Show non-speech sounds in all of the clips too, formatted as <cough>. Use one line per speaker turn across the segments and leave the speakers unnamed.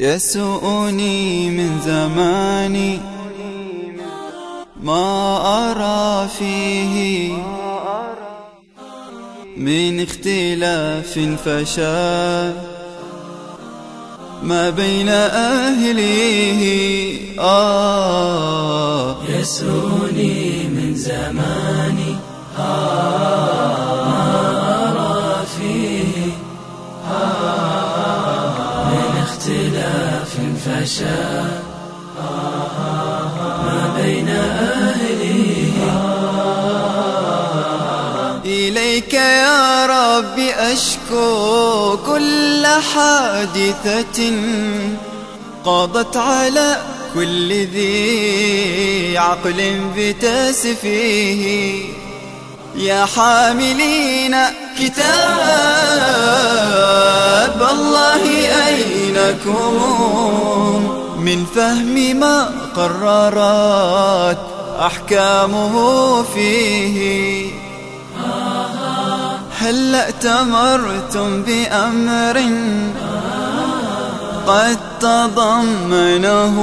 يسؤني من زماني. ما أرى فيه من اختلاف فشا ما بين أهليه آه.
يسوني من زماني ما فشا ما بين أهله
إليك يا رب أشكو كل حادثة قضت على كل ذي عقل بتسفيه يا حاملين كتاب الله أينكم من فهم ما قررت أحكامه فيه. هل ائتمرتم بأمر قد تضمنه؟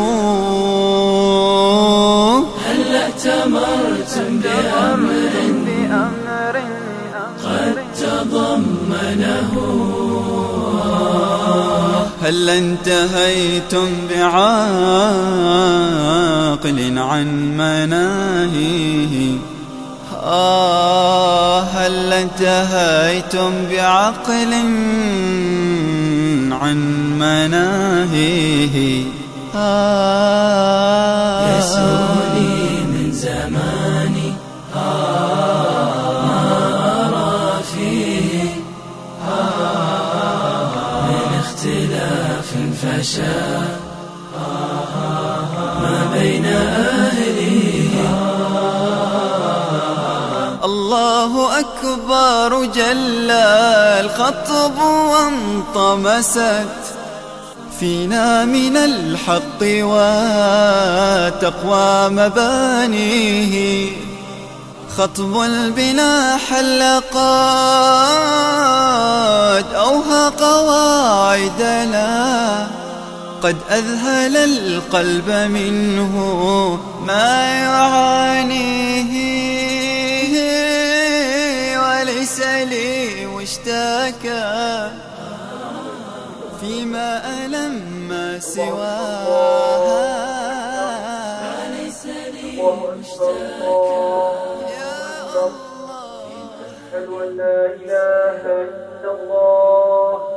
هل ائتمرتم بأمر
هل انتهيتم بعاقل عن مناهيه؟ آه هل انتهيتم بعقل عن مناهيه؟ آه
يسوني
الله أكبر جل الخطب وانطمست فينا من الحق وتقوى مبانيه. خطب البنا حلقات أوهى قواعدنا قد أذهل القلب منه ما يعانيه. وليس لي واشتكى فيما ألم سواها.
ليس لي
يا
أشهد أن لا إله إلا الله.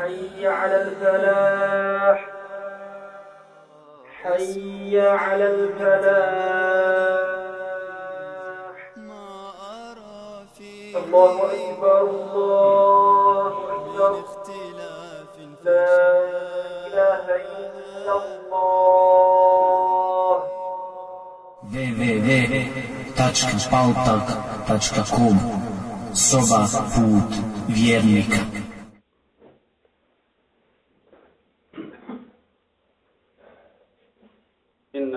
حي على الفلاح. حي على الفلاح.
ما أرى في
الله أكبر الله أكبر. لا إله إلا الله.
www.pautalk.com Soba put vjernika
إن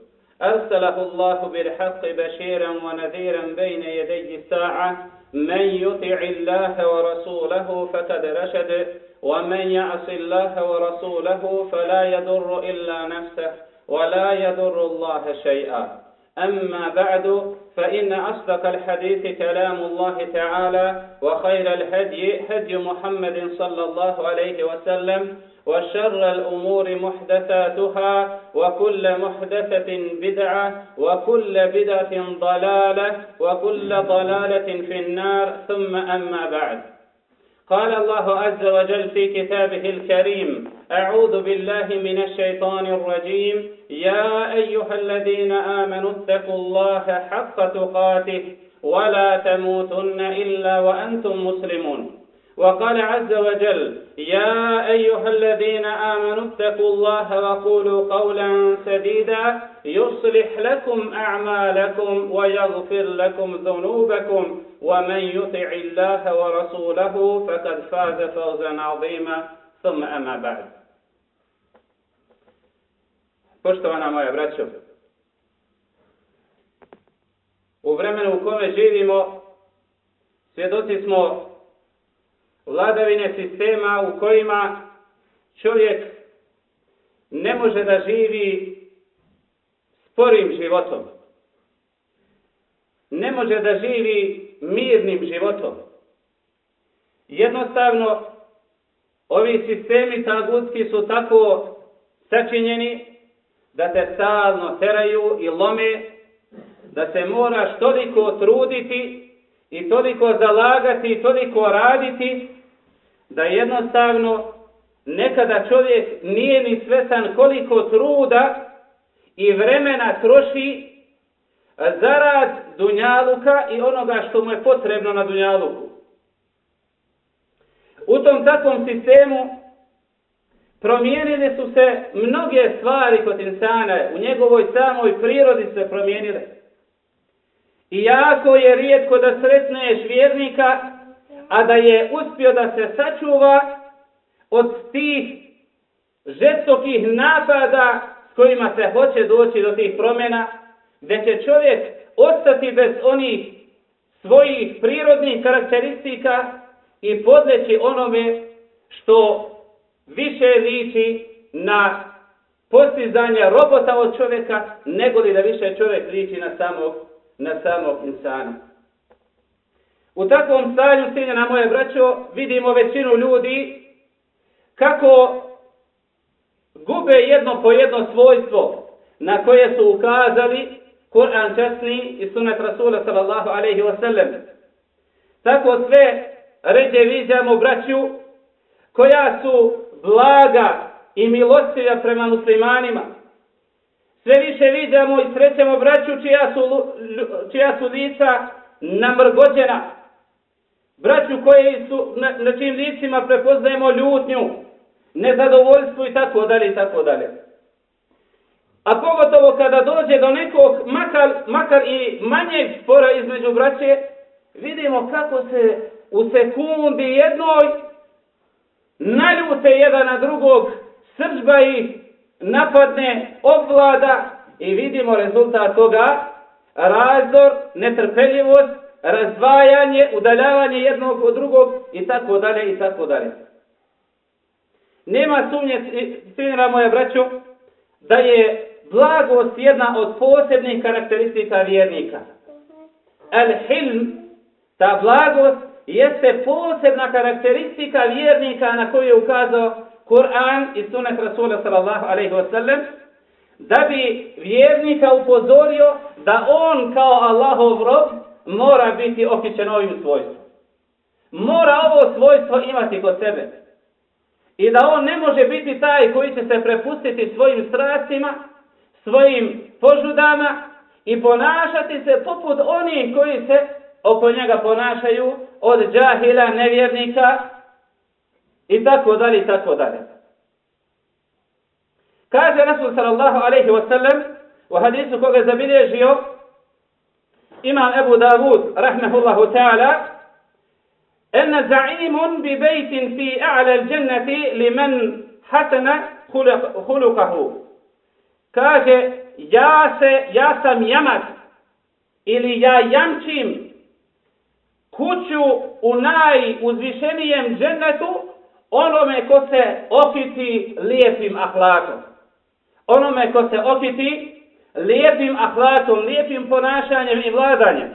أرسله الله بالحق بشيرا ونذيرا بين يدي الساعة من يطع الله ورسوله فقد رشد ومن يعص الله ورسوله فلا يضر إلا نفسه ولا يضر الله شيئا. أما بعد فإن أصدق الحديث كلام الله تعالى وخير الهدي هدي محمد صلى الله عليه وسلم وشر الأمور محدثاتها وكل محدثة بدعة وكل بدعة ضلالة وكل ضلالة في النار ثم أما بعد. قال الله عز وجل في كتابه الكريم أعوذ بالله من الشيطان الرجيم. يا أيها الذين آمنوا اتقوا الله حق تقاته ولا تموتن إلا وأنتم مسلمون. وقال عز وجل يا أيها الذين آمنوا اتقوا الله وقولوا قولا سديدا يصلح لكم أعمالكم ويغفر لكم ذنوبكم ومن يطع الله ورسوله فقد فاز فوزا عظيما. ثم أما بعد. Poštovana moja braćo, u vremenu u kome živimo, svjedoci smo vladavine sistema u kojima čovjek ne može da živi sporim životom. Ne može da živi mirnim životom. Jednostavno, ovi sistemi tagutski su tako sačinjeni da te stalno teraju i lome, da se moraš toliko truditi i toliko zalagati i toliko raditi, da jednostavno nekada čovjek nije ni svesan koliko truda i vremena troši zarad dunjaluka i onoga što mu je potrebno na dunjaluku. U tom takvom sistemu promijenile su se mnoge stvari kod insana, u njegovoj samoj prirodi se promijenile. I jako je rijetko da sretneš vjernika, a da je uspio da se sačuva od tih žestokih napada s kojima se hoće doći do tih promjena, gdje će čovjek ostati bez onih svojih prirodnih karakteristika i podleći onome što više liči na postizanje robota od čovjeka, nego li da više čovjek liči na samog, na samog insana. U takvom stanju, na moje braćo, vidimo većinu ljudi kako gube jedno po jedno svojstvo na koje su ukazali Kur'an časni i sunet Rasula sallallahu alaihi wasallam. Tako sve ređe viđamo braću koja su blaga i milostivja prema muslimanima. Sve više vidimo i srećemo braću čija su, čija su lica namrgođena. Braću koji su, na, na čim licima prepoznajemo ljutnju, nezadovoljstvo i tako dalje i tako dalje. A pogotovo kada dođe do nekog, makar, makar i manjeg spora između braće, vidimo kako se u sekundi jednoj naljute jedan na drugog, srđba ih napadne, obvlada i vidimo rezultat toga, razdor, netrpeljivost, razdvajanje, udaljavanje jednog od drugog i tako dalje i tako dalje. Nema sumnje, sinira moja braćo, da je blagost jedna od posebnih karakteristika vjernika. Al-hilm, ta blagost, jeste posebna karakteristika vjernika na koju je ukazao Kur'an i sunet Rasula sallallahu alaihi wasallam, da bi vjernika upozorio da on kao Allahov rob mora biti okićen ovim svojstvom. Mora ovo svojstvo imati kod sebe. I da on ne može biti taj koji će se prepustiti svojim strastima, svojim požudama i ponašati se poput onih koji se oko njega ponašaju od džahila, nevjernika i tako dalje i tako dalje. Kaže Rasul sallallahu alaihi wasallam u hadisu koga je zabilježio imam Ebu Davud rahmehullahu ta'ala أن زعيم ببيت في أعلى الجنة لمن حسن خلقه kaže ja se ja sam jamak ili ja jamčim kuću u najuzvišenijem džennetu onome ko se okiti lijepim ahlakom. Onome ko se okiti lijepim ahlakom, lijepim ponašanjem i vladanjem.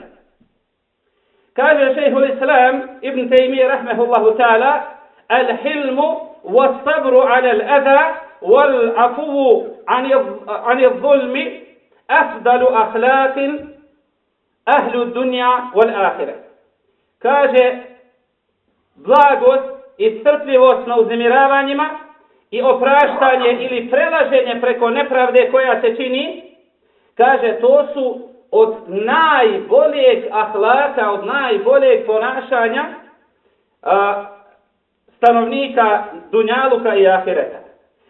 Kaže šehhul islam ibn Taymiye rahmehullahu ta'ala Al-hilmu was-sabru ala al-adha wal-afuvu an al-zulmi afdalu ahlaqin ahlu dunja wal-ahire. Kaže blagost i strpljivost na uznemiravanjima i opraštanje ili prelaženje preko nepravde koja se čini, kaže to su od najboljeg ahlaka, od najboljeg ponašanja a, stanovnika Dunjaluka i Ahireta.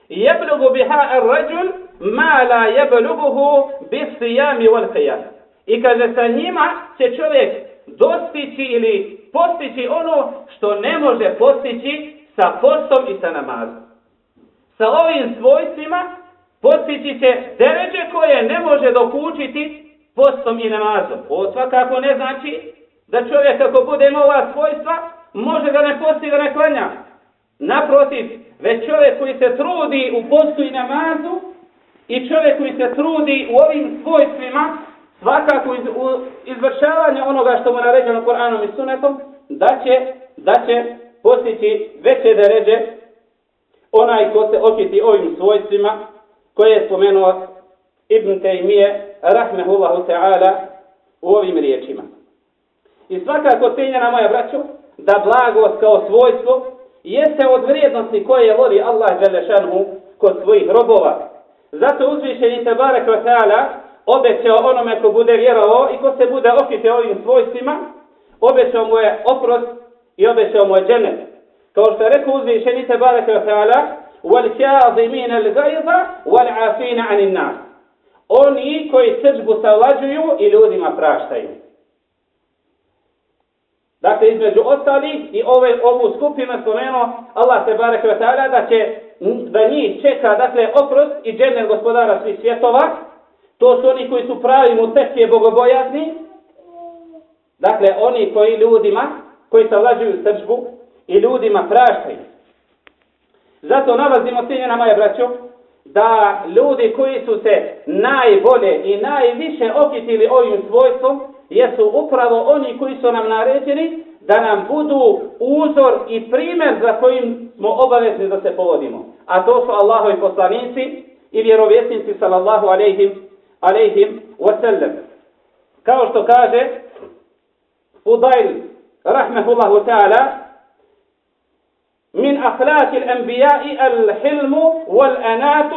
Jeblugu biha ar-rajul ma la jebluguhu bis sijami wal qiyam. I kaže sa njima će čovjek dostići ili postići ono što ne može postići sa postom i sa namazom. Sa ovim svojstvima postići će deređe koje ne može dokučiti postom i namazom. Ovo svakako ne znači da čovjek ako bude ima ova svojstva, može da ne posti da ne klanja. Naprotiv, već čovjek koji se trudi u postu i namazu i čovjek koji se trudi u ovim svojstvima, svakako iz, u izvršavanju onoga što mu naređeno Koranom i Sunetom, da će, da će postići veće deređe onaj ko se okiti ovim svojstvima koje je spomenuo Ibn Taymiye rahmehullahu ta'ala u ovim riječima. I svakako cijenjena moja braćo, da blagost kao svojstvo jeste od vrijednosti koje voli Allah Đelešanu kod svojih robova. Zato uzvišeni wa ta'ala obećao onome ko bude vjerovao i ko se bude okitio ovim svojstvima, obećao mu je oprost i obećao mu je dženet. Kao što je rekao uzvišeni te bareke ve taala: "Wal kadhimin al-ghayza wal nas." Oni koji sržbu savlađuju i ljudima praštaju. Dakle, između ostalih i ove, ovu skupinu spomenuo Allah te barek da će da njih čeka dakle oprost i djene gospodara svih svjetova to su oni koji su pravi mu tekije bogobojazni. Dakle, oni koji ljudima, koji savlađuju srđbu i ljudima praštaju. Zato nalazimo, cijenjena moja braćo, da ljudi koji su se najbolje i najviše okitili ovim svojstvom, jesu upravo oni koji su nam naređeni da nam budu uzor i primjer za kojim smo obavezni da se povodimo. A to su Allahovi poslanici i vjerovjesnici sallallahu alejhim alejhim wasallam. Kao što kaže Fudail rahmehullahu ta'ala من أخلاق الأنبياء الحلم والأنات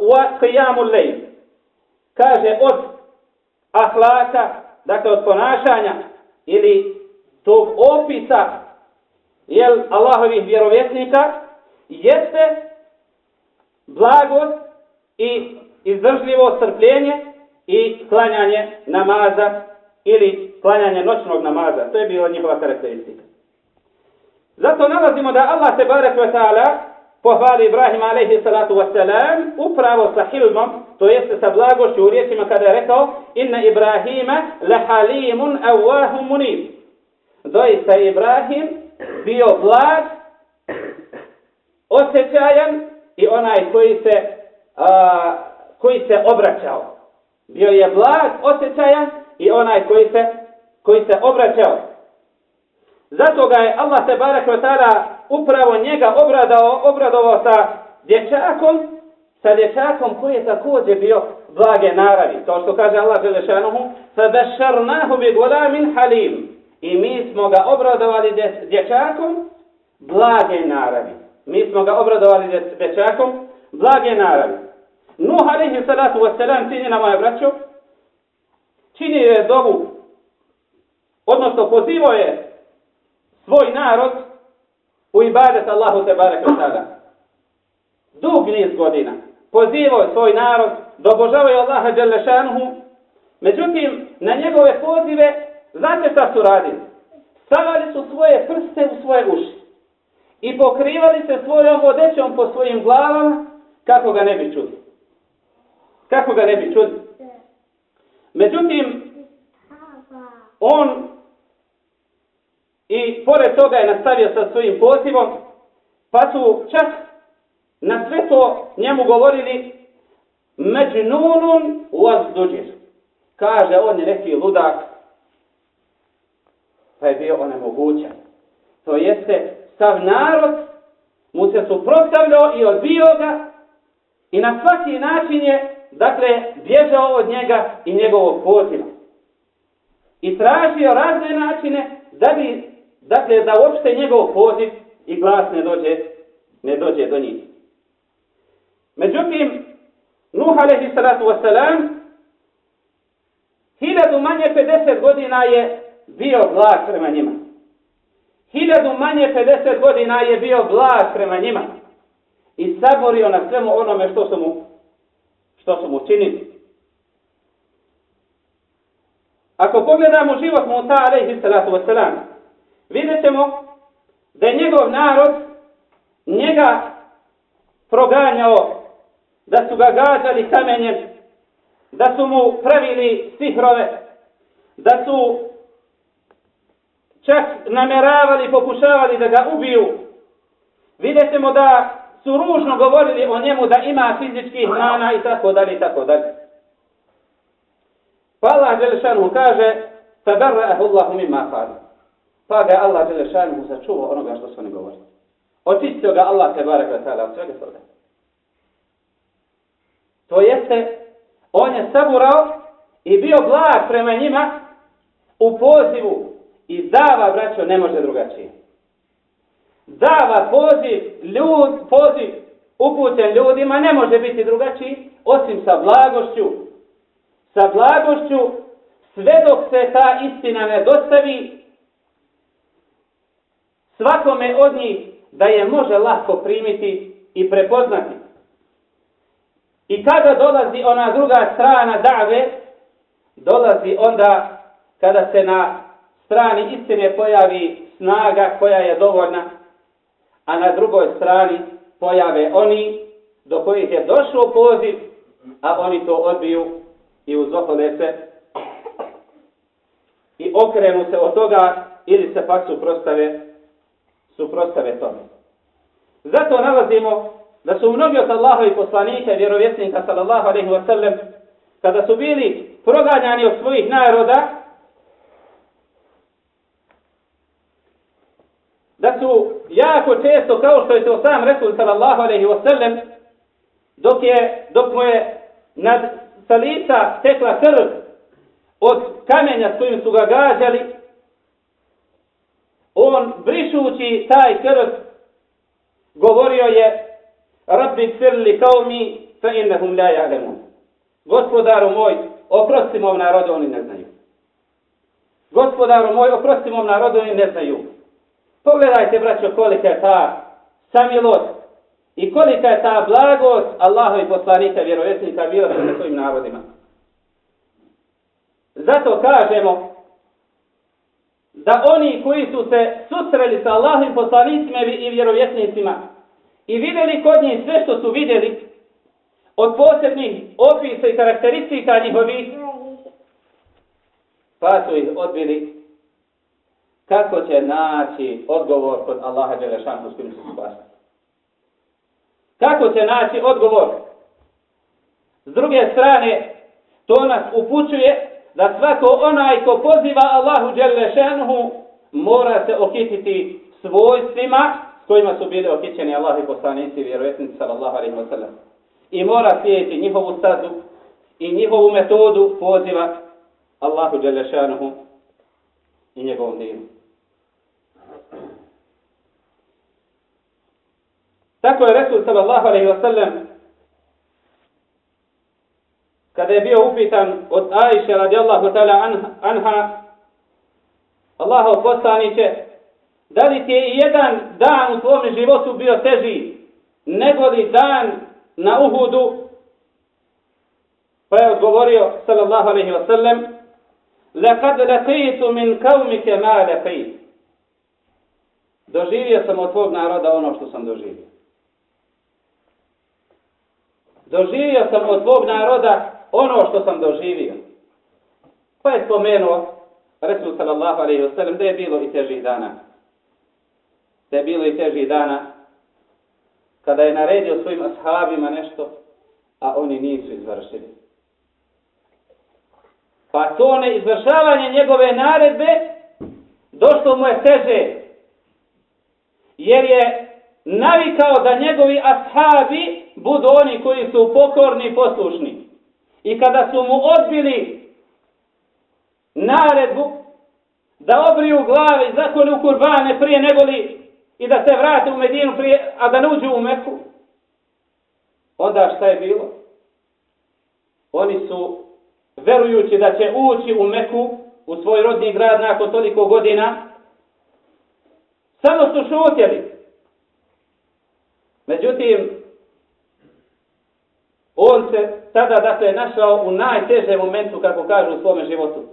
وقيام الليل kaže od ahlaka, dakle od ponašanja ili tog opisa jel Allahovih vjerovjesnika jeste blagost i izdržljivo strpljenje i klanjanje namaza ili klanjanje noćnog namaza. To je bila njihova karakteristika. Zato nalazimo da Allah te barek ve ta'ala pohvali Ibrahim alaihi salatu wasalam upravo sa hilmom, to jeste sa blagošću u riječima kada je rekao inna Ibrahima lahalimun awahum munib. Doista Ibrahim bio blag, osjećajan i onaj koji se, a, koji se obraćao. Bio je blag, osjećajan i onaj koji se, koji se obraćao. Zato ga je Allah te barak upravo njega obradao, obradovao sa dječakom, sa dječakom koji je također bio blage naravi. Kao što kaže Allah Želešanuhu, فَبَشَرْنَاهُ بِغُلَامٍ halim. I mi smo ga obradovali dječakom blage naravi. Mi smo ga obradovali dječakom blage naravi. Nuh alaihi salatu wasalam, cijenjena moja braćo, čini je dobu, odnosno pozivo je svoj narod u ibadet Allahu te barek tada. Dug niz godina. Pozivao svoj narod da obožavaju Allaha Đelešanuhu. Međutim, na njegove pozive, znate šta su radili? Stavali su svoje prste u svoje uši. I pokrivali se svojom odećom po svojim glavama kako ga ne bi čuli. Kako ga ne bi čuli. Međutim, on i pored toga je nastavio sa svojim pozivom, pa su čak na sve to njemu govorili međnunun wazduđir. Kaže, on je neki ludak, pa je bio onemogućen. To jeste, sav narod mu se suprotstavljao i odbio ga i na svaki način je, dakle, bježao od njega i njegovog poziva. I tražio razne načine da bi, dakle, da uopšte njegov poziv i glas ne dođe, ne dođe do njih. Međutim, Nuh alaihi salatu hiljadu manje 50 godina je bio blag prema njima. Hiljadu manje 50 godina je bio blag prema njima. I saborio na svemu onome što su mu, što su mu činili. Ako pogledamo život Musa alaihi salatu wasalam, vidjet ćemo da je njegov narod njega proganjao, da su ga gađali kamenjem, da su mu pravili sihrove, da su čak nameravali, pokušavali da ga ubiju. Vidjet ćemo da su ružno govorili o njemu da ima fizičkih mana i tako dalje i tako dalje. Pa Allah Đelešanu kaže فَبَرَّأَهُ اللَّهُ مِمَّا قَالُ Pa ga Allah Đelešanu sačuvao onoga što su oni govorili. Očistio ga Allah te barek wa ta'ala od svega toga. To jeste, on je saburao i bio blag prema njima u pozivu i dava, braćo, ne može drugačije. Dava poziv, ljud, poziv upućen ljudima ne može biti drugačiji osim sa blagošću. Sa blagošću sve dok se ta istina ne dostavi svakome od njih da je može lako primiti i prepoznati. I kada dolazi ona druga strana dave, dolazi onda kada se na strani istine pojavi snaga koja je dovoljna, a na drugoj strani pojave oni do kojih je došao poziv, a oni to odbiju i uzohode se i okrenu se od toga ili se pak suprostave, suprostave tome. Zato nalazimo da su mnogi od Allahovi poslanika i vjerovjesnika sallallahu alaihi wa sallam kada su bili proganjani od svojih naroda da su jako često kao što je to sam Resul sallallahu alaihi wa sallam dok, je, dok mu je nad sa lica tekla krv od kamenja s kojim su ga gađali on brišući taj krv govorio je Rabbi firli kao mi fa innahum la ja'lemun. Gospodaru moj, oprosti mom narodu, oni ne znaju. Gospodaru moj, oprosti mom narodu, oni ne znaju. Pogledajte, braćo, kolika je ta samilost i kolika je ta blagost Allahovi poslanika, vjerovjesnika, bila sa svojim narodima. Zato kažemo da oni koji su se susreli sa Allahovim poslanicima i vjerovjesnicima i vidjeli kod njih sve što su vidjeli od posebnih opisa i karakteristika njihovih, pa su ih odbili kako će naći odgovor kod Allaha Đelešanu s kojim spasali. Kako će naći odgovor? S druge strane, to nas upućuje da svako onaj ko poziva Allahu Đelešanu mora se okititi svojstvima kojima su bili okićeni Allah i poslanici i vjerovjesnici sallallahu alaihi wa sallam. I mora slijediti njihovu stazu i njihovu metodu poziva Allahu Đelešanuhu i njegovom dinu. Tako je Resul sallallahu alaihi wa sallam kada je bio upitan od Aisha radijallahu ta'ala anha, anha Allahov poslaniće Da li ti je jedan dan u tvojom životu bio teži nego li dan na Uhudu? Pa je odgovorio, sallallahu alaihi wa sallam, لَقَدْ لَقِيتُ مِنْ كَوْمِكَ مَا لَقِيتُ Doživio sam od tvog naroda ono što sam doživio. Doživio sam od tvog naroda ono što sam doživio. Pa je spomenuo Resul sallallahu alaihi wa sallam da je bilo i težih dana da je bilo i težih dana, kada je naredio svojim ashabima nešto, a oni nisu izvršili. Pa to ne izvršavanje njegove naredbe došlo mu je teže. Jer je navikao da njegovi ashabi budu oni koji su pokorni i poslušni. I kada su mu odbili naredbu da obriju glave i zakolju kurbane prije negoli i da se vrate u Medinu prije, a da ne uđu u Meku, onda šta je bilo? Oni su, verujući da će ući u Meku, u svoj rodni grad nakon toliko godina, samo su šutjeli. Međutim, on se tada dakle našao u najtežem momentu, kako kažu u svome životu.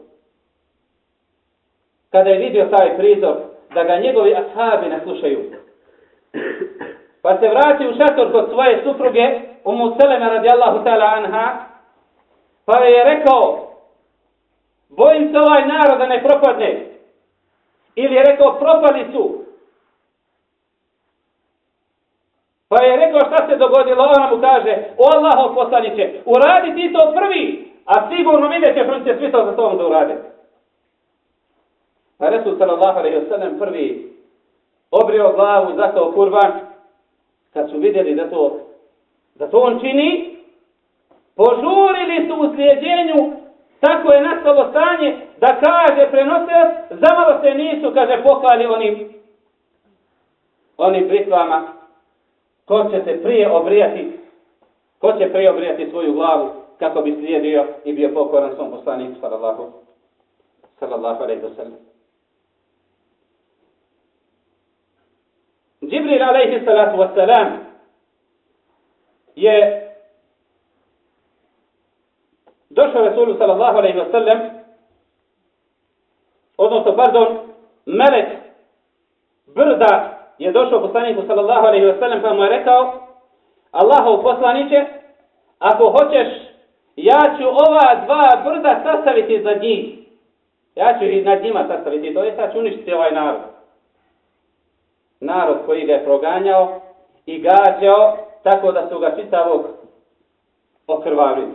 Kada je vidio taj prizor, da ga njegovi ashabi ne slušaju. Pa se vrati u šator kod svoje supruge, Umu Seleme radijallahu ta'ala anha, pa je rekao, bojim se ovaj narod da ne propadne. Ili je rekao, propali su. Pa je rekao šta se dogodilo, ona mu kaže, o Allahov poslaniće, uradi ti to prvi, a sigurno vidjet će prvi svi to za tom da urade. Pa Resul sallallahu alaihi wa sallam prvi obrio glavu, zakao kurban, kad su vidjeli da to, da to on čini, požurili su u slijedjenju, tako je nastalo stanje, da kaže prenosilac, zamalo se nisu, kaže, poklali onim, onim britvama, ko će se prije obrijati, ko će prije obrijati svoju glavu, kako bi slijedio i bio pokoran svom poslaniku, sallallahu, sallallahu alaihi wa sallam. Džibril alaihi salatu wasalam je došao Resulu sallallahu alaihi wasallam odnosno, pardon, melek brda je došao poslaniku sallallahu alaihi wasallam pa mu je rekao Allahov poslaniće ako hoćeš ja ću ova dva brda sastaviti za njih ja ću ih nad njima sastaviti to je sad ću uništiti ovaj narod narod koji ga je proganjao i gađao tako da su ga čitavog okrvavili.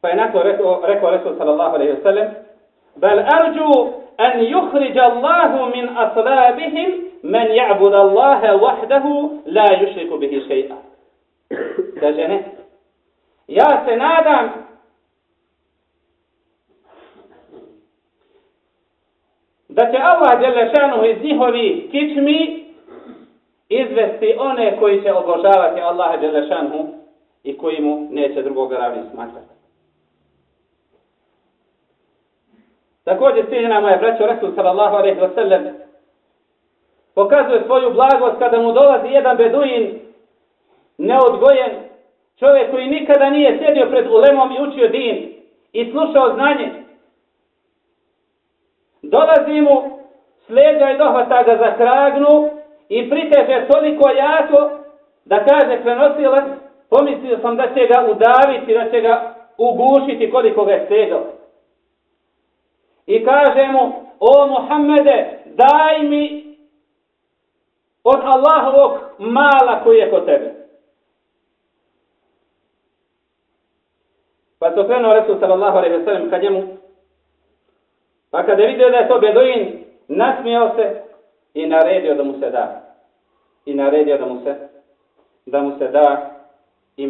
Pa je nakon rekao, rekao Resul sallallahu alaihi wa sallam Bel arđu أن يخرج الله من أصلابهم من يعبد الله وحده لا يشرك به شيئا كجنة يا سنادم دك الله جل شانه الزيهوري كتمي izvesti one koji će obožavati Allaha Đelešanhu i koji mu neće drugog ravni smatrati. Također cijeljena moja braćo Rasul sallallahu alaihi wa sallam pokazuje svoju blagost kada mu dolazi jedan beduin neodgojen čovjek koji nikada nije sjedio pred ulemom i učio din i slušao znanje Dolazi mu, slijedja i dohvata ga za kragnu i priteže toliko jako da kaže prenosilac, pomislio sam da će ga udaviti, da će ga ugušiti koliko ga je stegao. I kaže mu, o Muhammede, daj mi od Allahovog mala koji je kod tebe. Pa se okrenuo Resul sallallahu alaihi wa sallam kad njemu pa kada je vidio da je to beduin, nasmijao se i naredio da mu se da. I naredio da mu se, da mu se da i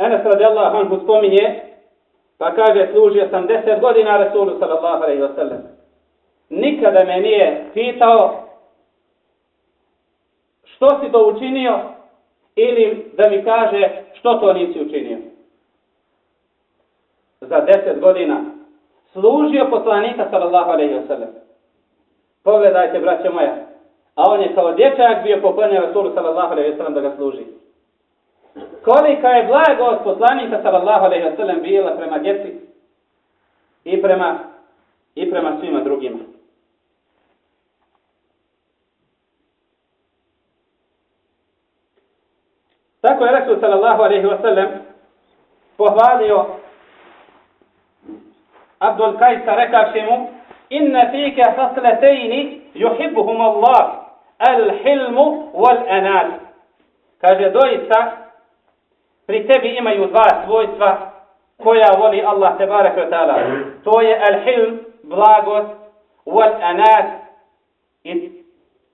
Enes radijallahu anhu spominje, pa kaže, služio sam deset godina Rasulu sallallahu alaihi wa sallam. Nikada me nije pitao što si to učinio, ili da mi kaže što to nisi učinio. Za deset godina služio poslanika sallallahu alaihi wa sallam. Pogledajte, braće moja, a on je kao dječak bio poklonjen Rasulu sallallahu alaihi wa sallam da ga služi. Kolika je blagost poslanika sallallahu alaihi wa sallam bila prema djeci i prema, i prema svima drugima. Tako je Resul sallallahu alaihi wa sallam pohvalio Abdul Kajsa rekavši mu inna fike hasletejni yuhibbuhum Allah, al hilmu wal anat. Kaže, doista, pri tebi imaju dva svojstva koja voli Allah te ta'ala. To je al hilm, blagost, wal anat,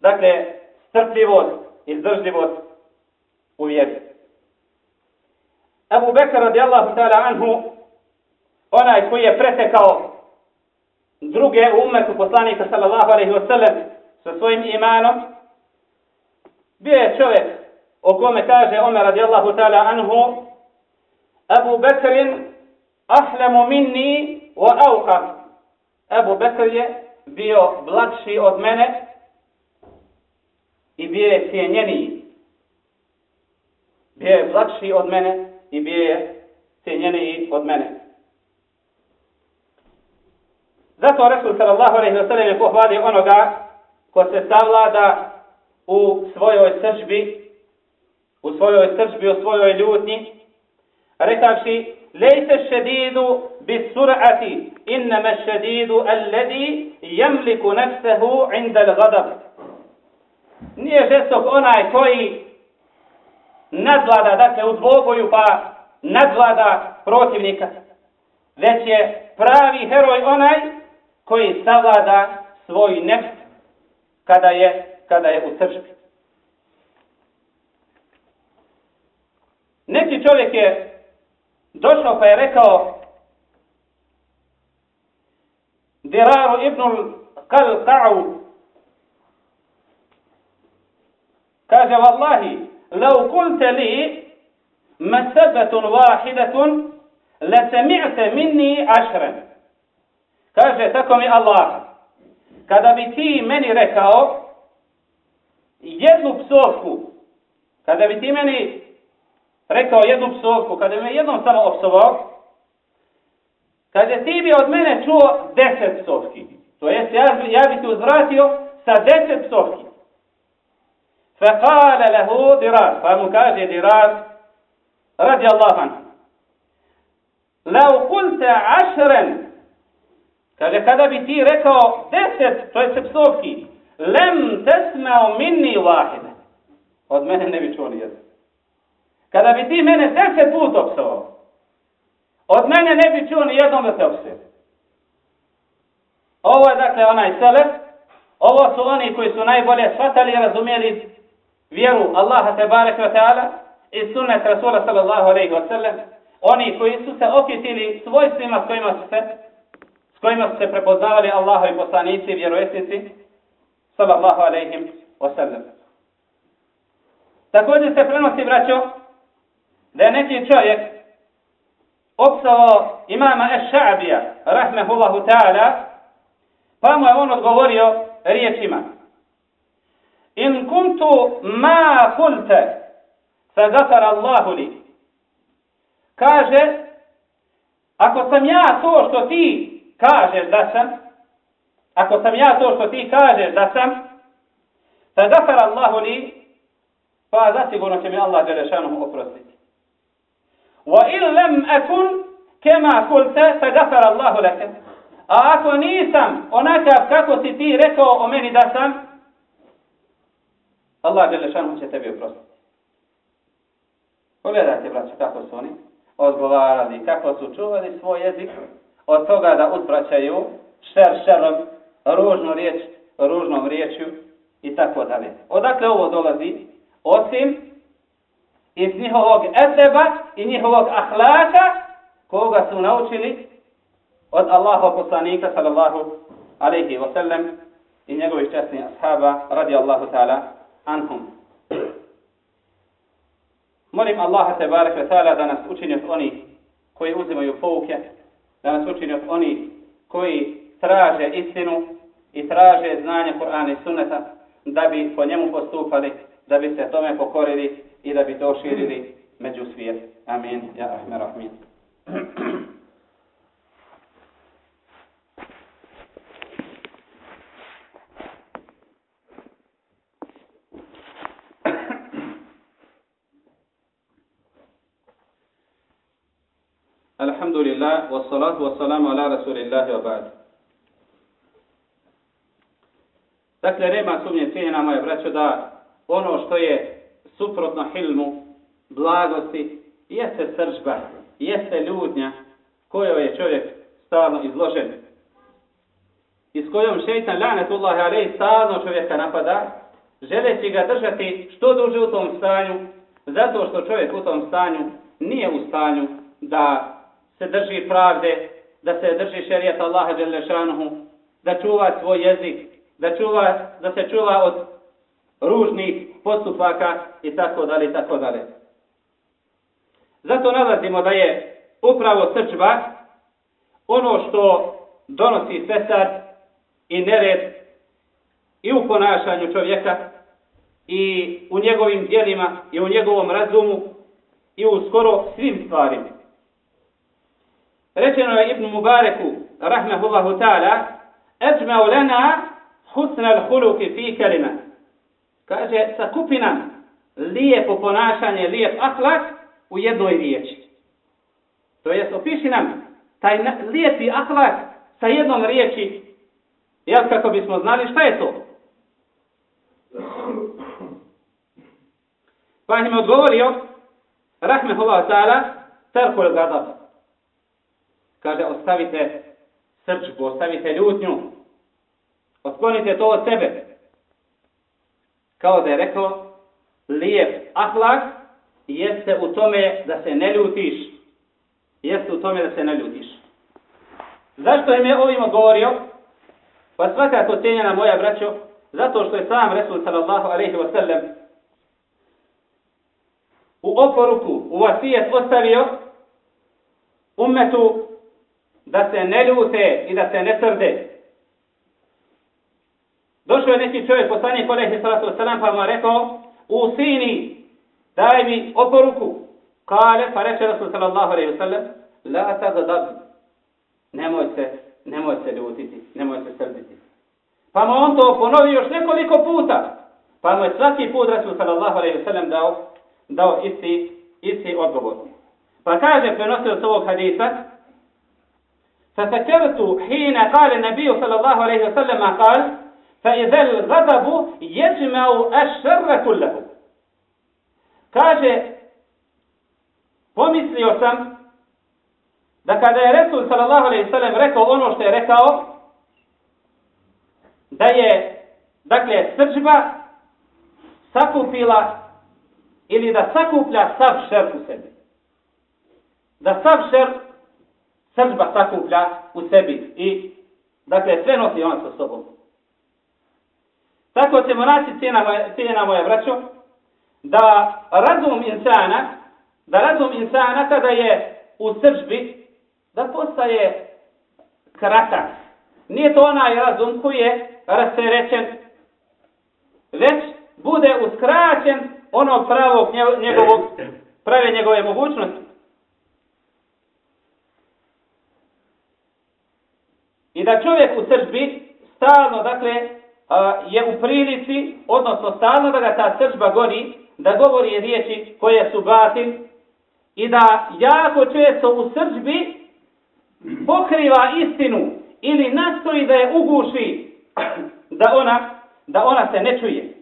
dakle, strpljivost, izdržljivost u vjeri. Abu Bekr radijallahu ta'ala anhu, onaj koji je pretekao druge u umetu poslanika sallallahu alaihi wa sallam sa svojim imanom, bio je čovjek o kome kaže Omer radijallahu ta'ala anhu, Abu Bekrin ahlemu minni wa auqar. Abu Bekr je bio blačši od mene i bio je cijenjeniji. Bio je blačši od mene i bio je cijenjeniji od mene. Zato Resul sallallahu alaihi wa sallam je pohvalio onoga ko se savlada u svojoj sržbi, u svojoj sržbi, u svojoj ljutnji, rekavši Lejse šedidu bi sur'ati, innama šedidu alladi jemliku nefsehu inda l-gadab. Nije žestok onaj koji nadvlada, dakle u dvoboju pa nadvlada protivnika, već je pravi heroj onaj koji savlada svoj nefs kada je, kada je u sržbi. Neki čovjek je došao pa je rekao Diraru ibnul Qalqa'u kaže vallahi لو قلت لي مسبة واحدة لسمعت مني عشرا kaže tako mi Allah kada bi ti meni rekao jednu psovku kada bi ti meni rekao jednu psovku kada bi me jednom samo opsovao kaže ti bi od mene čuo deset psovki to jest ja, ja bi ti uzvratio sa deset psovki فقال له درار فمكاجي درار رضي الله عنه لو قلت عشرا Kaže, kada bi ti rekao deset, to je psovki, lem tesmeo minni wahide. Od mene ne bi čuo ni jedan. Kada bi ti mene deset put opsovao, od mene ne bi čuo ni jednom da te opsuje. Ovo je dakle onaj selef, ovo su oni koji su najbolje shvatali i razumijeli vjeru Allaha te barek wa ta'ala i sunnet Rasula sallallahu alaihi wa sallam, oni koji su se okitili svojstvima s kojima su se, s kojima su se prepoznavali Allahovi poslanici i vjerovjesnici sallallahu alaihi wa sallam. Također se prenosi, braćo, da je neki čovjek opsao imama Eš-Ša'bija, rahmehullahu ta'ala, pa mu je on odgovorio riječima. In kuntu ma kulte, fa gafara Allahu li. Kaže, ako sam ja to što ti kažeš da sam, ako sam ja to što ti kažeš da sam, fa gafara Allahu li, pa zasigurno će mi Allah Đelešanuhu oprostiti. Lam akun kema kulte, fa gafara Allahu leke. A ako nisam onakav kako si ti rekao o meni da sam, Allah Đelešanu će tebi oprostiti. Pogledajte, braće, kako su oni odgovarali, kako su čuvali svoj jezik, od toga da uspraćaju šer šerom, ružnu riječ, ružnom riječju i tako dalje. Odakle ovo dolazi? Osim iz njihovog edeba i njihovog ahlaka koga su naučili od Allaha poslanika sallallahu alaihi wa sallam i njegovih časnih ashaba radi Allahu ta'ala anhum. Molim Allaha te barek ve ta'ala da nas učini od onih koji uzimaju pouke, da nas učini od onih koji traže istinu i traže znanje Kur'ana i Sunneta, da bi po njemu postupali, da bi se tome pokorili i da bi to širili među svijet. Amin. Ja rahme rahmin. Alhamdulillah, wassalatu wassalamu ala rasulillahi wa ba'd. Dakle, nema sumnje cijenjena moja braćo da ono što je suprotno hilmu, blagosti, jeste sržba, jeste ljudnja kojoj je čovjek stalno izložen. I s kojom šeitan lanetullahi alejhi stalno čovjeka napada, želeći ga držati što duže u tom stanju, zato što čovjek u tom stanju nije u stanju da se drži pravde, da se drži šerijata Allaha da čuva svoj jezik, da, čuva, da se čuva od ružnih postupaka i tako dalje i tako dalje. Zato nalazimo da je upravo srčba ono što donosi fesad i nered i u ponašanju čovjeka i u njegovim dijelima i u njegovom razumu i u skoro svim stvarima. Rečeno je Ibn Mubareku, rahmehullahu ta'ala, Eđmeo lana husna al-huluki fi kelima. Kaže, sakupi nam lijepo ponašanje, lijep ahlak u jednoj riječi. To jest, opiši nam taj lijepi ahlak sa jednom riječi, jel kako bismo znali šta je to? Pa je odgovorio, rahmehullahu ta'ala, terkul gadab. Kaže, ostavite srčbu, ostavite ljutnju, otklonite to od sebe. Kao da je rekao, lijep ahlak jeste u tome da se ne ljutiš. Jeste u tome da se ne ljutiš. Zašto je ovim govorio? Pa svakako cijenjena moja braćo, zato što je sam Resul sallallahu alaihi wa sallam u oporuku, u vasijet ostavio umetu da se ne ljute i da se ne srde. Došao je neki čovjek, poslanik alaihi sallatu wasallam, pa mu je rekao, u sini, daj mi oporuku. Kale, pa reče Rasul sallallahu alaihi wasallam, la tagadab, nemoj se, nemoj se ljutiti, nemoj se srditi. Pa mu on to ponovio još nekoliko puta. Pa mu je svaki put Rasul sallallahu alaihi wasallam dao, dao isti, isti odgovor. Pa kaže prenosio s ovog hadisa, ففكرت حين قال النبي صلى الله عليه وسلم قال فإذا الغضب يجمع الشر كله kaže pomislio sam da kada je Resul sallallahu alejhi ve sellem rekao ono što je rekao da je dakle srđba sakupila ili da sakuplja sav šer u sebi. Da sav šer srđba sakuplja u sebi i dakle sve nosi on sa sobom. Tako ćemo naći cijena moja, moja braćo, da razum insana, da razum insana kada je u sržbi, da postaje kratak. Nije to onaj razum koji je rasterećen, već bude uskraćen onog pravog njegovog, prave njegove mogućnosti. I da čovjek u sržbi stalno, dakle, je u prilici, odnosno stalno da ga ta sržba gori, da govori riječi koje su batin i da jako često u sržbi pokriva istinu ili nastoji da je uguši <clears throat> da ona, da ona se ne čuje.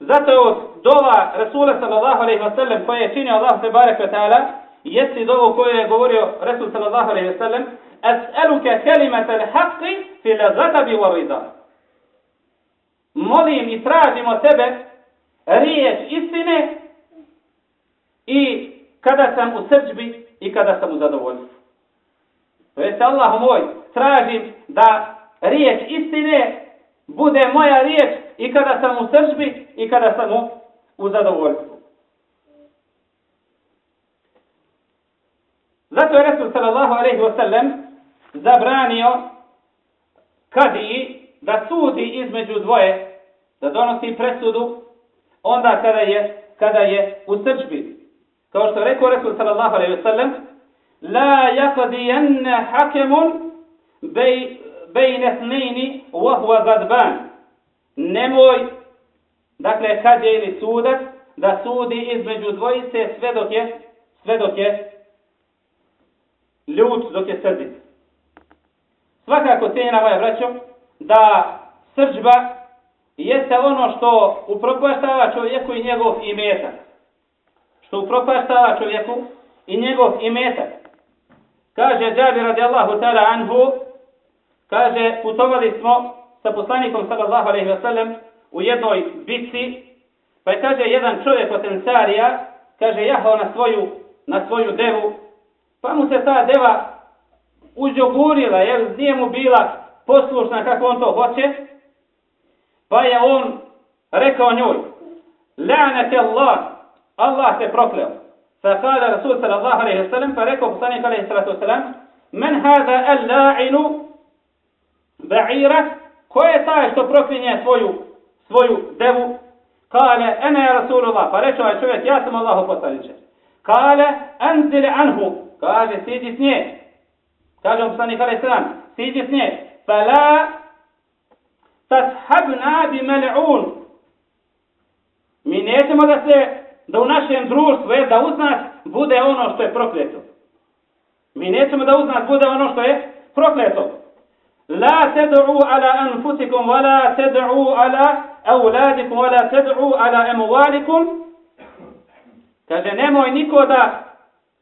Zato je od dova Rasula sallallahu alaihi wa sallam koje je činio Allah se barek wa ta'ala jesi je govorio Rasul sallallahu alaihi wa sallam As'aluka kelimat al-haqqi fil ghadabi wa. Molim i tražim od tebe riječ istine i kada sam u srđbi i kada sam u zadovoljstvu. To jeste Allah moj, tražim da riječ istine bude moja riječ i kada sam u srđbi i kada sam u, u zadovoljstvu. Zato je Resul sallallahu alaihi wa sallam zabranio kadiji da sudi između dvoje, da donosi presudu onda kada je, kada je u srđbi. Kao što rekao Resul sallallahu alaihi wa sallam, La yakdiyanna hakemun bej, bejne snini wa gadban. Nemoj, dakle, kad je ili sudac, da sudi između dvojice sve dok je, sve dok je ljut, dok je srdit. Svakako cijena moja braćo, da srđba jeste ono što upropaštava čovjeku i njegov imetak. Što upropaštava čovjeku i njegov imetak. Kaže Džabir radijallahu ta'ala anhu, kaže putovali smo sa poslanikom sallallahu alaihi wa sallam u jednoj bitci, pa je kaže jedan čovjek od Ensarija, kaže jahao na svoju, na svoju devu, pa mu se ta deva uđogurila, jer nije mu bila poslušna kako on to hoće, pa je on rekao njoj, la'nati Allah, Allah te prokleo. Fa kada Rasul sallallahu alaihi sallam, pa rekao poslanik alaihi sallatu sallam, men hada al-la'inu ba'ira, ko je taj što proklinje svoju, svoju devu? Kale, ene je Rasulullah, pa reče ovaj čovjek, ja sam Allahu poslaniče. Kale, enzile anhu, kaže, siđi s nje. Kaže on poslanik alaihi sallam, siđi s nje. Fala tashabna bi mel'un. Mi nećemo da se, da u našem društvu, je, da uz nas bude ono što je prokleto. Mi nećemo da uz nas bude ono što je prokleto. La ted'u ala anfusikum, wa la ala auladikum, wa la ala emualikum. Kaže, nemoj niko da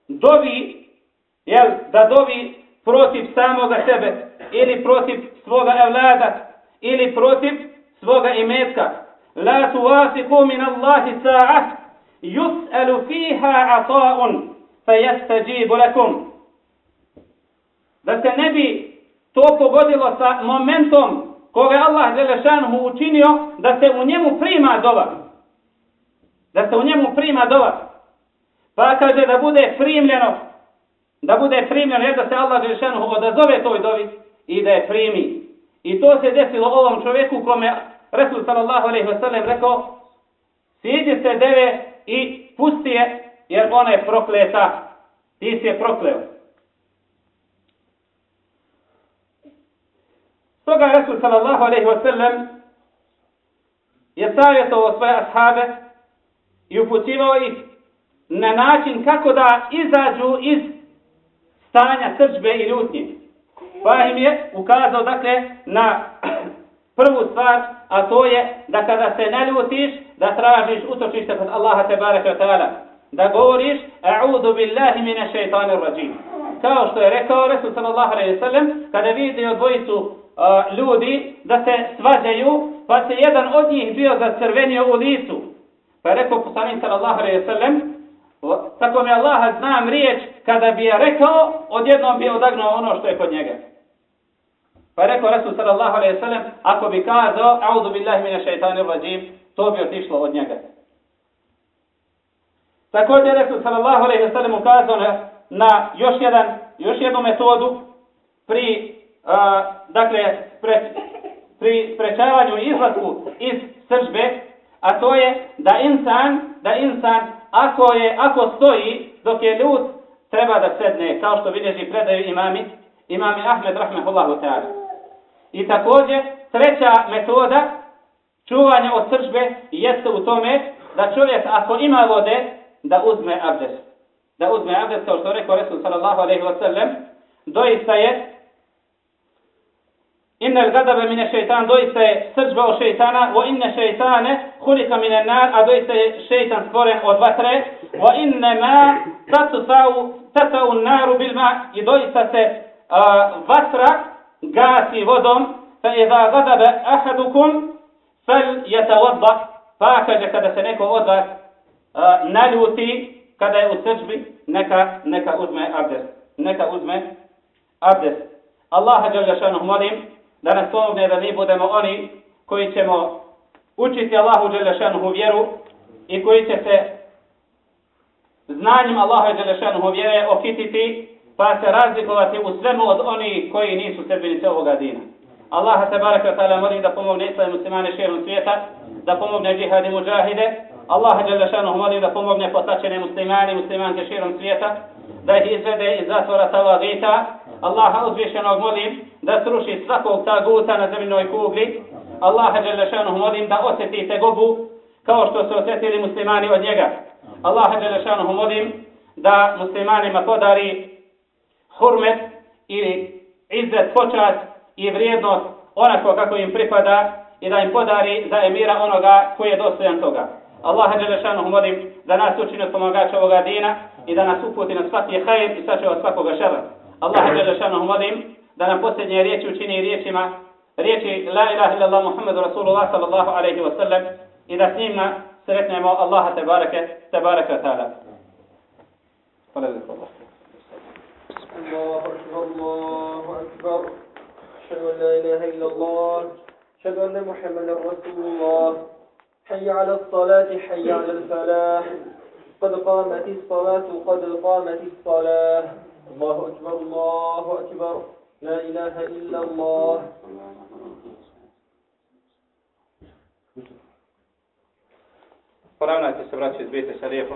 dovi, jel, da dovi protiv samoga sebe, ili protiv svoga evlada, ili protiv svoga imetka. La tuwasiku min Allahi sa'ah, yus'alu fiha ata'un, fa yastajibu lakum. Da se ne bi to pogodilo sa momentom koga je Allah Đelešanhu učinio da se u njemu prima dova. Da se u njemu prima dova. Pa kaže da bude primljeno, da bude primljeno, jer da se Allah Đelešanhu odazove toj dovi i da je primi. I to se desilo ovom čovjeku kome Resul sallallahu alaihi wa sallam rekao siđi se deve i pusti je jer ona je prokleta. Ti si je prokleo. Stoga Resul sallallahu alaihi wa sallam je savjetovao svoje ashabe i upućivao ih na način kako da izađu iz stanja srđbe i ljutnje. Pa im je ukazao dakle na <clears throat> prvu stvar, a to je da kada se ne ljutiš, da tražiš utočište kod Allaha te baraka wa ta'ala. Da govoriš, a'udhu billahi mine šeitanir rajim. Kao što je rekao Resul sallallahu alaihi sallam, kada vidio dvojicu uh, ljudi da se svađaju, pa se jedan od njih bio zacrvenio u licu. Pa je rekao poslanik sallallahu alaihi sallam, tako mi Allaha znam riječ, kada bi je rekao, odjednom bi odagnuo ono što je kod njega. Pa je rekao Resul sallallahu alaihi sallam, ako bi kazao, audu billahi mine šeitanir to bi otišlo od njega. Također je Resul sallallahu alaihi sallam ukazao na, na još, jedan, još jednu metodu pri, uh, dakle, pre, pri sprečavanju izlasku iz sržbe, a to je da insan, da insan, ako je, ako stoji dok je ljud, treba da sedne, kao što bilježi predaju imami, imami Ahmed rahmehullahu ta'ala. I također, treća metoda čuvanja od sržbe jeste u tome da čovjek ako ima vode, da uzme abdest. Da uzme abdest, kao što rekao Resul sallallahu alaihi wa sallam, doista je Inna al-gadaba mine šeitan, doista je sržba od šeitana, wa inne šeitane hulika mine nar, a doista je šeitan stvoren od vatre, wa inne ma tatau naru bil ma, i doista se uh, vatra gasi vodom, fa idha gadaba ahadukum, fal yatawadda, pa kaže kada se neko od vas uh, naljuti, kada je u sržbi, neka, neka uzme abdest. Neka uzme abdest. Allaha Đaljašanuh molim da nas pomogne da mi budemo oni koji ćemo učiti Allahu Đaljašanuhu vjeru i koji će se znanjem Allaha Đaljašanuhu vjere okititi pa se razlikovati u svemu od onih koji nisu sedbenice ovoga dina. Allah te baraka ta'ala molim da pomogne islam muslimane širom svijeta, da pomogne džihad i muđahide, Allah dželle šanuhu molim da pomogne potačene muslimane i muslimanke širom svijeta, da ih izvede iz zatvora tavagita, Allaha uzvišenog molim da sruši svakog taguta na zemljnoj kugli, Allaha dželle šanuhu molim da osjeti tegobu kao što su osjetili muslimani od njega. Allaha dželle šanuhu molim da muslimanima podari hurmet ili izzet počast i vrijednost onako kako im pripada
i da im podari za emira onoga koji je dostojan toga. Allah Đelešanu molim da nas učini od pomagača ovoga dina i da nas uputi na svaki hajr i sačuva svakoga šara. Allah Đelešanu molim da nam posljednje riječi učini riječima riječi La ilaha illallah Muhammedu Rasulullah sallallahu alaihi wa sallam i da s njima sretnemo Allaha tebareke, tebareke wa ta'ala. Hvala Allah.
الله أكبر الله أكبر أشهد أن لا إله إلا الله أشهد أن محمدا رسول الله حي على الصلاة حي على الفلاح قد قامت الصلاة قد قامت الصلاة الله أكبر الله أكبر لا إله إلا الله
Poravnajte se, braći, zbijte se lijepo.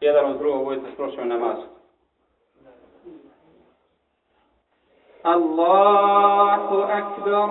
Jedan od drugog budete sprošli namaz. Allahu akbar.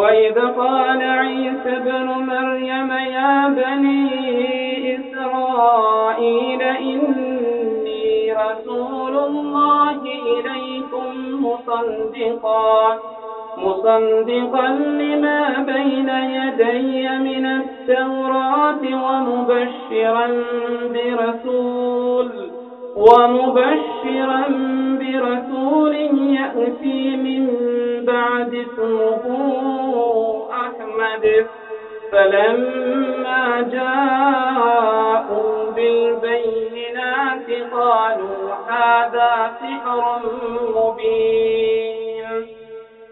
وإذ قال عيسى ابن مريم يا بني إسرائيل إني رسول الله إليكم مصدقا مصدقا لما بين يدي من التوراة ومبشرا برسول. ومبشرا برسول يأتي من بعد اسمه أحمد. فلما جاءوا بالبينات قالوا هذا سحر مبين.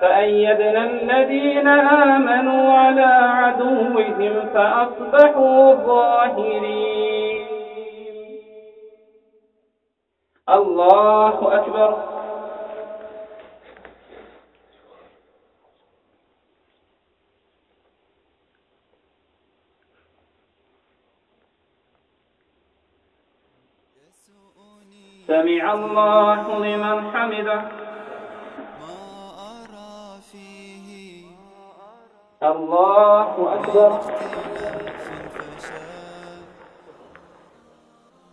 فأيدنا الذين آمنوا على عدوهم فأصبحوا ظاهرين. الله أكبر. سمع الله لمن حمده. الله أكبر.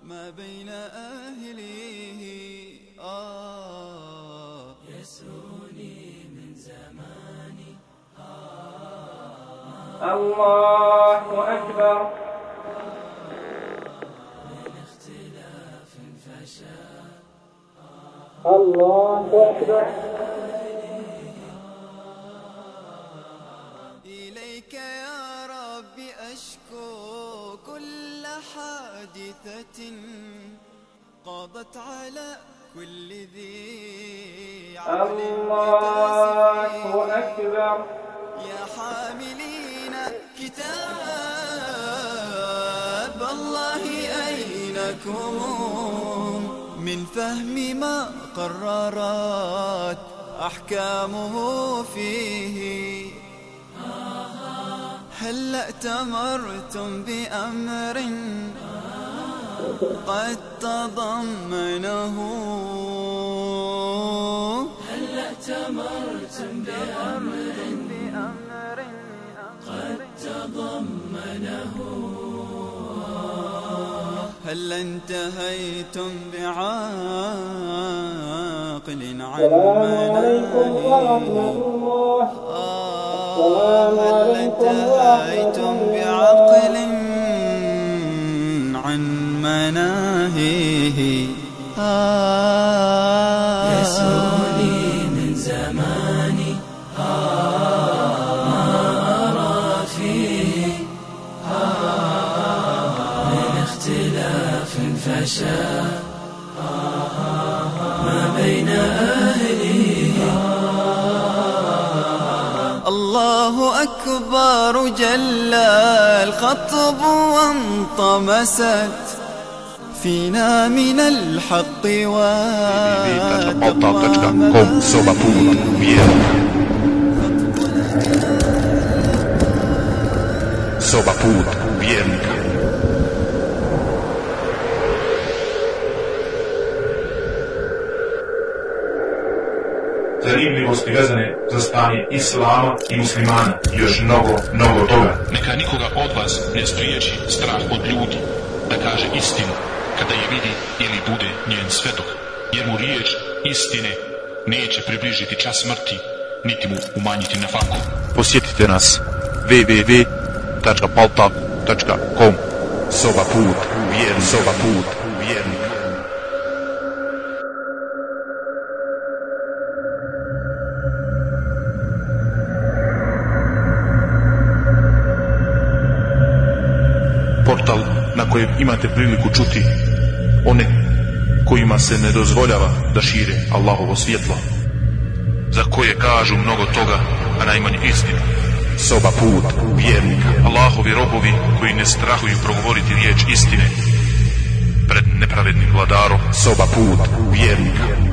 ما بين أهله آه. يسرني من زماني آه.
الله أكبر. من اختلاف فشا آه. الله أكبر.
إليك يا رب أشكو كل حادثة قضت على كل ذي عقل
الله. أكبر
يا حاملين كتاب الله أينكم من فهم ما قررت أحكامه فيه هل ائتمرتم بأمر قد تضمنه. هل ائتمرتم بأمر قد
تضمنه. هل انتهيتم
بعاقل
عن
مناهي هل انتهيتم بعقل عن مناهيه. آه. أكبر جل الخطب وانطمست فينا من الحق
والتقوى
Zanimljivosti vezane za stanje islama i muslimana i još mnogo, mnogo toga.
Neka nikoga od vas ne spriječi strah od ljudi, da kaže istinu, kada je vidi ili bude njen svedok, jer mu riječ istine neće približiti čas smrti, niti mu umanjiti na faku.
Posjetite nas www.paltak.com Soba put vjernika Soba put kojem imate priliku čuti one kojima se ne dozvoljava da šire Allahovo svjetlo za koje kažu mnogo toga a najmanje istinu. Soba put vjernika Allahovi robovi koji ne strahuju progovoriti riječ istine pred nepravednim vladarom. Soba put vjernika